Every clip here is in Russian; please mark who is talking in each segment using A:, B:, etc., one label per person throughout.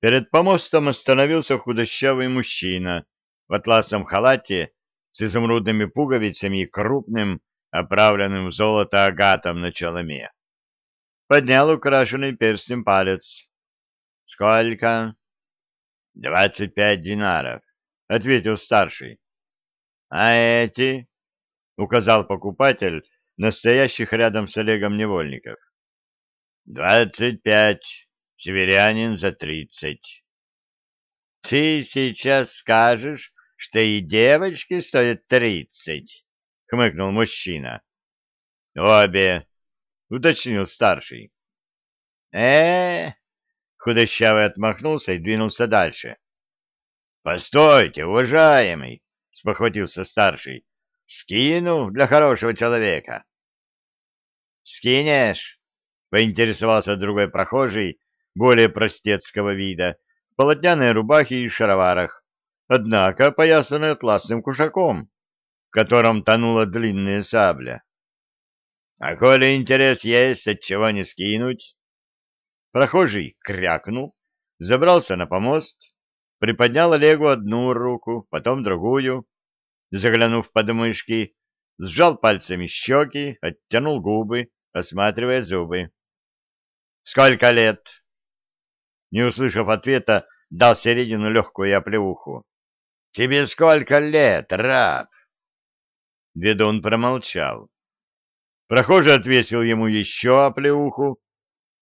A: Перед помостом остановился худощавый мужчина в атласном халате с изумрудными пуговицами и крупным, оправленным в золото агатом на челоме. Поднял украшенный перстнем палец. — Сколько? — Двадцать пять динаров, — ответил старший. — А эти? — указал покупатель настоящих рядом с Олегом невольников. — Двадцать пять. Северянин за тридцать. — Ты сейчас скажешь, что и девочки стоят тридцать? — хмыкнул мужчина. — Обе, — уточнил старший. э худощавый отмахнулся и двинулся дальше. — Постойте, уважаемый, — спохватился старший. — Скину для хорошего человека. — Скинешь? — поинтересовался другой прохожий, более простецкого вида, в полотняной рубахе и шароварах, однако опоясанной атласным кушаком, в котором тонула длинная сабля. А коли интерес есть, от чего не скинуть? Прохожий крякнул, забрался на помост, приподнял Олегу одну руку, потом другую, заглянув под мышки, сжал пальцами щеки, оттянул губы, осматривая зубы. — Сколько лет? Не услышав ответа, дал Середину легкую оплеуху. — Тебе сколько лет, раб? Ведун промолчал. Прохожий отвесил ему еще оплеуху,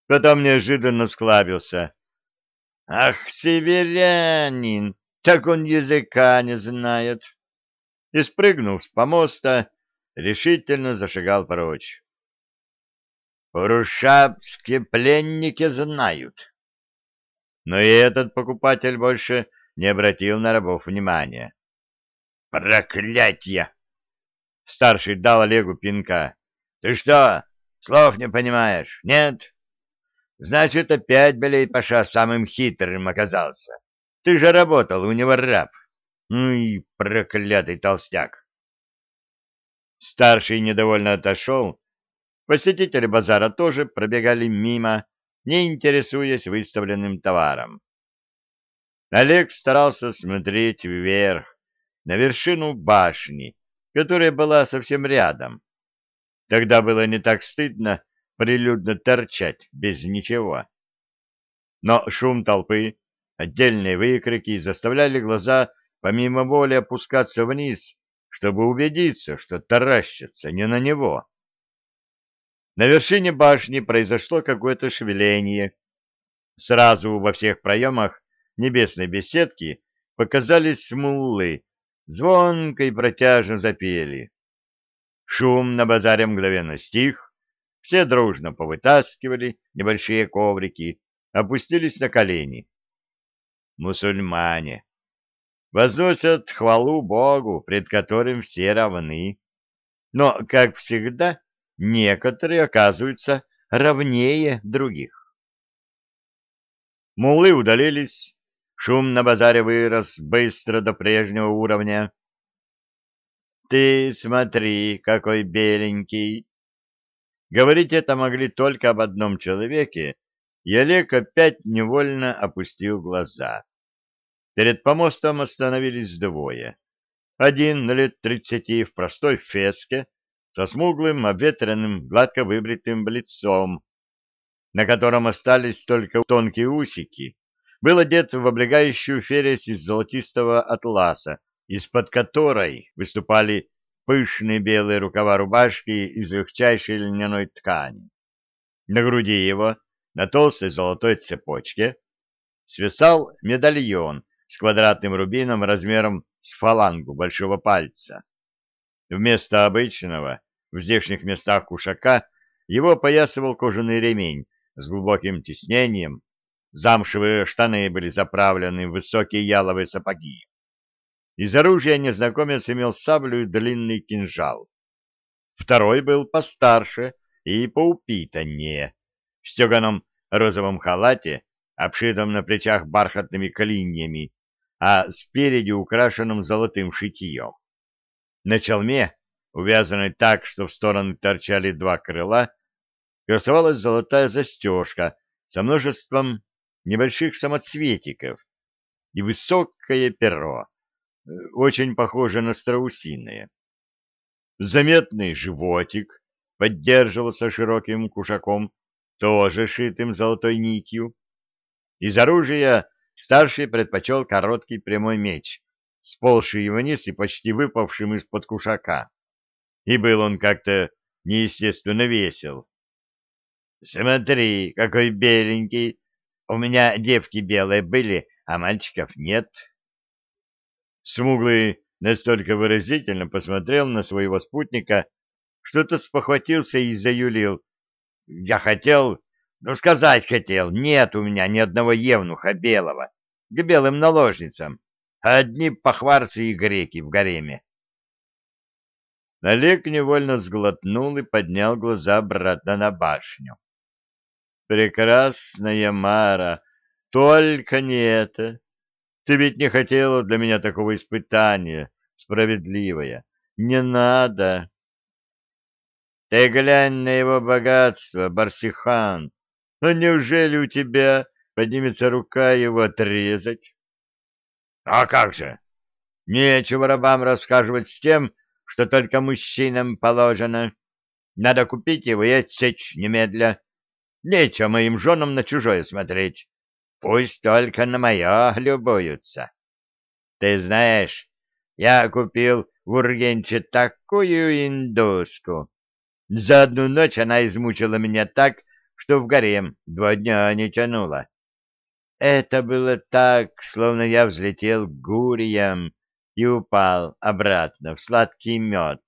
A: потом неожиданно склабился. — Ах, северянин! Так он языка не знает! И, спрыгнув с помоста, решительно зашагал прочь. — Урушабские пленники знают, но и этот покупатель больше не обратил на рабов внимания. «Проклятье!» Старший дал Олегу пинка. «Ты что, слов не понимаешь? Нет? Значит, опять Белей Паша самым хитрым оказался. Ты же работал у него раб. Ну и проклятый толстяк!» Старший недовольно отошел. Посетители базара тоже пробегали мимо, не интересуясь выставленным товаром. Олег старался смотреть вверх, на вершину башни, которая была совсем рядом. Тогда было не так стыдно прилюдно торчать без ничего. Но шум толпы, отдельные выкрики заставляли глаза помимо воли опускаться вниз, чтобы убедиться, что таращатся не на него. На вершине башни произошло какое-то шевеление. Сразу во всех проемах небесной беседки показались муллы, звонко и протяжно запели. Шум на базаре мгновенно стих, все дружно повытаскивали небольшие коврики, опустились на колени. Мусульмане возносят хвалу Богу, пред которым все равны. Но, как всегда, некоторые оказываются равнее других. Муллы удалились, шум на базаре вырос быстро до прежнего уровня. «Ты смотри, какой беленький!» Говорить это могли только об одном человеке, и Олег опять невольно опустил глаза. Перед помостом остановились двое. Один лет тридцати в простой феске, со смуглым, обветренным, гладко выбритым лицом, на котором остались только тонкие усики, был одет в облегающую фересь из золотистого атласа, из-под которой выступали пышные белые рукава рубашки из легчайшей льняной ткани. На груди его, на толстой золотой цепочке, свисал медальон с квадратным рубином размером с фалангу большого пальца. Вместо обычного в здешних местах кушака его опоясывал кожаный ремень с глубоким тиснением, замшевые штаны были заправлены в высокие яловые сапоги. Из оружия незнакомец имел саблю и длинный кинжал. Второй был постарше и поупитаннее, в стеганом розовом халате, обшитом на плечах бархатными клиньями, а спереди украшенным золотым шитьем. На челме увязанной так, что в стороны торчали два крыла, красовалась золотая застежка со множеством небольших самоцветиков и высокое перо, э, очень похоже на страусиное. Заметный животик поддерживался широким кушаком, тоже шитым золотой нитью. Из оружия старший предпочел короткий прямой меч, сползший вниз и почти выпавшим из-под кушака. И был он как-то неестественно весел. «Смотри, какой беленький! У меня девки белые были, а мальчиков нет». Смуглый настолько выразительно посмотрел на своего спутника, что-то спохватился и заюлил. «Я хотел, ну, сказать хотел, нет у меня ни одного евнуха белого, к белым наложницам, а одни похварцы и греки в гареме». Олег невольно сглотнул и поднял глаза обратно на башню. «Прекрасная Мара, только не это. Ты ведь не хотела для меня такого испытания, справедливая. Не надо!» «Ты глянь на его богатство, Барсихан! Но неужели у тебя поднимется рука его отрезать?» «А как же! Нечего рабам рассказывать с тем, что только мужчинам положено. Надо купить его и отсечь немедля. Нечего моим женам на чужое смотреть. Пусть только на мое любуются. Ты знаешь, я купил в Ургенче такую индуску. За одну ночь она измучила меня так, что в гарем два дня не тянула. Это было так, словно я взлетел гурием и упал обратно в сладкий мед.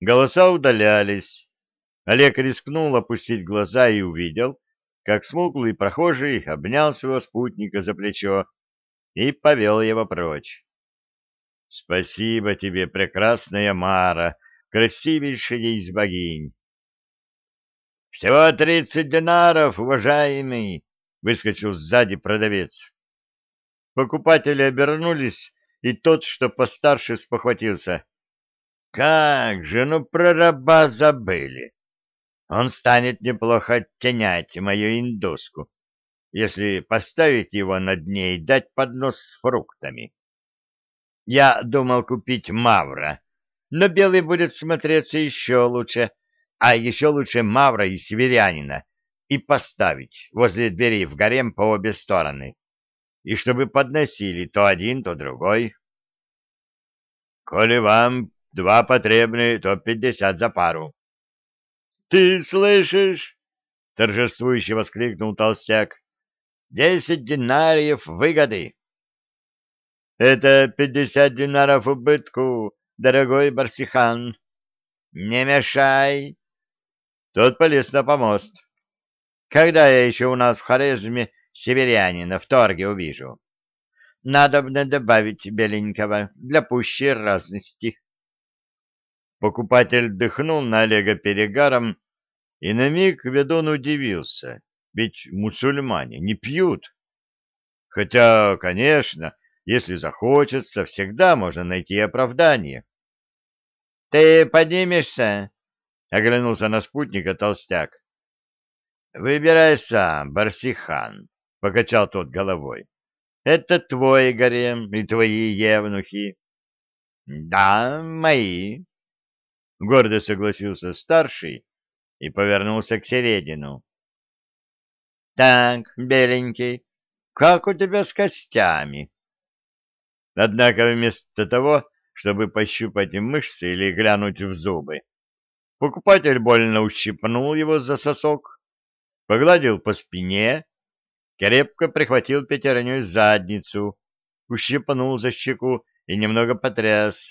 A: Голоса удалялись. Олег рискнул опустить глаза и увидел, как смуглый прохожий обнял своего спутника за плечо и повел его прочь. — Спасибо тебе, прекрасная Мара, красивейшая из богинь! — Всего тридцать динаров, уважаемый! — выскочил сзади продавец. Покупатели обернулись, и тот, что постарше, спохватился. «Как же, ну про раба забыли! Он станет неплохо оттенять мою индуску, если поставить его над ней и дать поднос с фруктами. Я думал купить мавра, но белый будет смотреться еще лучше, а еще лучше мавра и северянина, и поставить возле двери в гарем по обе стороны и чтобы подносили то один, то другой. — Коли вам два потребны, то пятьдесят за пару. — Ты слышишь? — торжествующе воскликнул толстяк. — Десять динариев выгоды. — Это пятьдесят динаров убытку, дорогой Барсихан. — Не мешай. Тот полез на помост. — Когда я еще у нас в Хорезме северянина в торге увижу. Надобно добавить беленького для пущей разности. Покупатель дыхнул на Олега перегаром, и на миг ведун удивился, ведь мусульмане не пьют. Хотя, конечно, если захочется, всегда можно найти оправдание. — Ты поднимешься? — оглянулся на спутника толстяк. — Выбирай сам, Барсихан покачал тот головой. Это твой гарем и твои евнухи. Да, мои. Гордо согласился старший и повернулся к середину. Так, беленький, как у тебя с костями? Однако вместо того, чтобы пощупать мышцы или глянуть в зубы, покупатель больно ущипнул его за сосок, погладил по спине крепко прихватил пятерню задницу, ущипнул за щеку и немного потряс.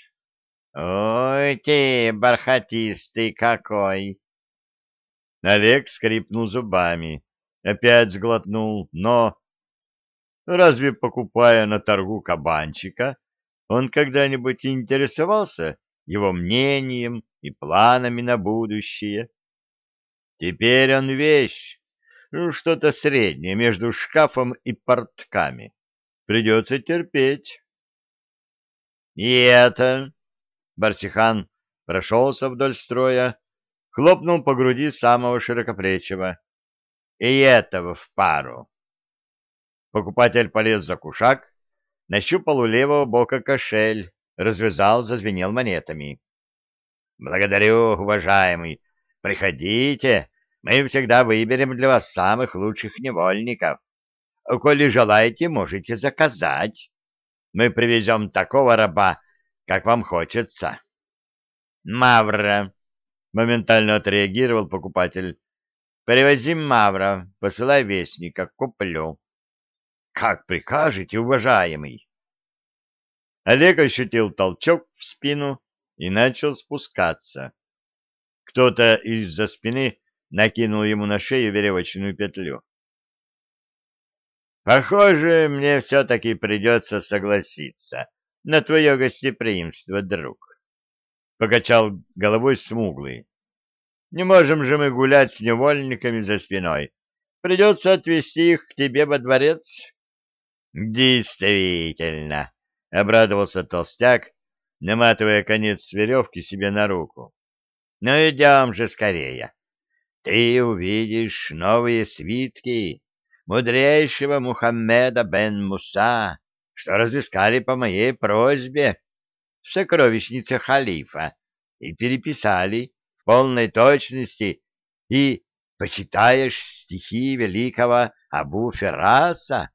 A: «Ой ты, бархатистый какой!» Олег скрипнул зубами, опять сглотнул, но... Разве, покупая на торгу кабанчика, он когда-нибудь интересовался его мнением и планами на будущее? Теперь он вещь, что-то среднее между шкафом и портками. Придется терпеть. И это... Барсихан прошелся вдоль строя, хлопнул по груди самого широкоплечего. и этого в пару. Покупатель полез за кушак, нащупал у левого бока кошель, развязал, зазвенел монетами. — Благодарю, уважаемый. Приходите, мы всегда выберем для вас самых лучших невольников. Коли желаете, можете заказать. Мы привезем такого раба, как вам хочется. — Мавра! — моментально отреагировал покупатель. — Привози Мавра, посылай вестника, куплю. — Как прикажете, уважаемый? Олег ощутил толчок в спину и начал спускаться. Кто-то из-за спины накинул ему на шею веревочную петлю. «Похоже, мне все-таки придется согласиться на твое гостеприимство, друг», — покачал головой смуглый. «Не можем же мы гулять с невольниками за спиной. Придется отвезти их к тебе во дворец». «Действительно», — обрадовался толстяк, наматывая конец веревки себе на руку. «Ну идем же скорее. Ты увидишь новые свитки» мудрейшего Мухаммеда бен Муса, что разыскали по моей просьбе в сокровищнице халифа и переписали в полной точности, и почитаешь стихи великого Абу Фераса,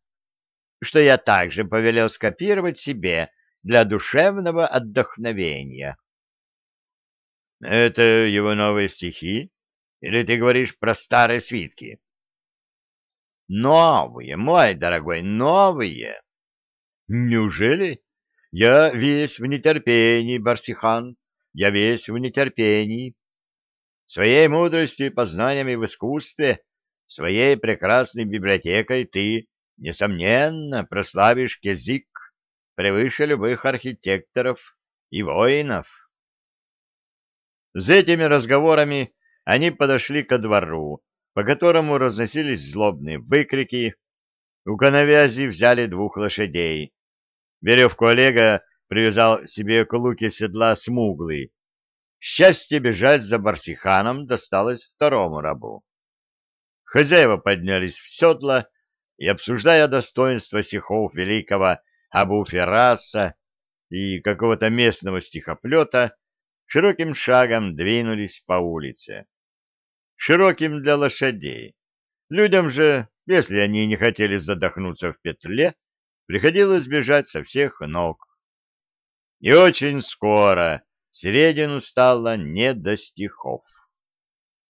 A: что я также повелел скопировать себе для душевного отдохновения. — Это его новые стихи? Или ты говоришь про старые свитки? Новые, мой дорогой, новые. Неужели? Я весь в нетерпении, Барсихан, я весь в нетерпении. Своей мудростью и познаниями в искусстве, своей прекрасной библиотекой ты, несомненно, прославишь Кезик превыше любых архитекторов и воинов. С этими разговорами они подошли ко двору, по которому разносились злобные выкрики. У коновязи взяли двух лошадей. Веревку Олега привязал себе к луке седла смуглый. Счастье бежать за Барсиханом досталось второму рабу. Хозяева поднялись в седла и, обсуждая достоинства стихов великого Абу Фераса и какого-то местного стихоплета, широким шагом двинулись по улице широким для лошадей. Людям же, если они не хотели задохнуться в петле, приходилось бежать со всех ног. И очень скоро Середину стало не до стихов.